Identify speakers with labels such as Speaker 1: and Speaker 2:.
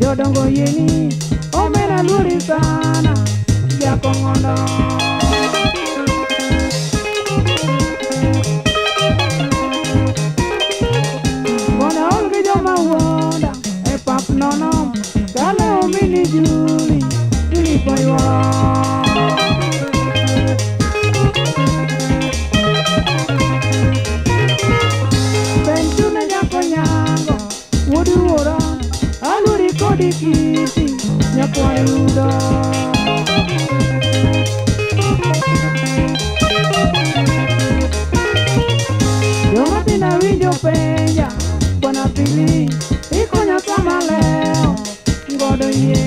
Speaker 1: jodongo yeni omera luori sana jakongondo Bona olgi joma wuonda e pap nono kale omini juli ilipo yuoro wuod wuora alwori kodi kiti nyakwayuda joma pina winjo penja kwana pili ikonya kama leo ngodo yie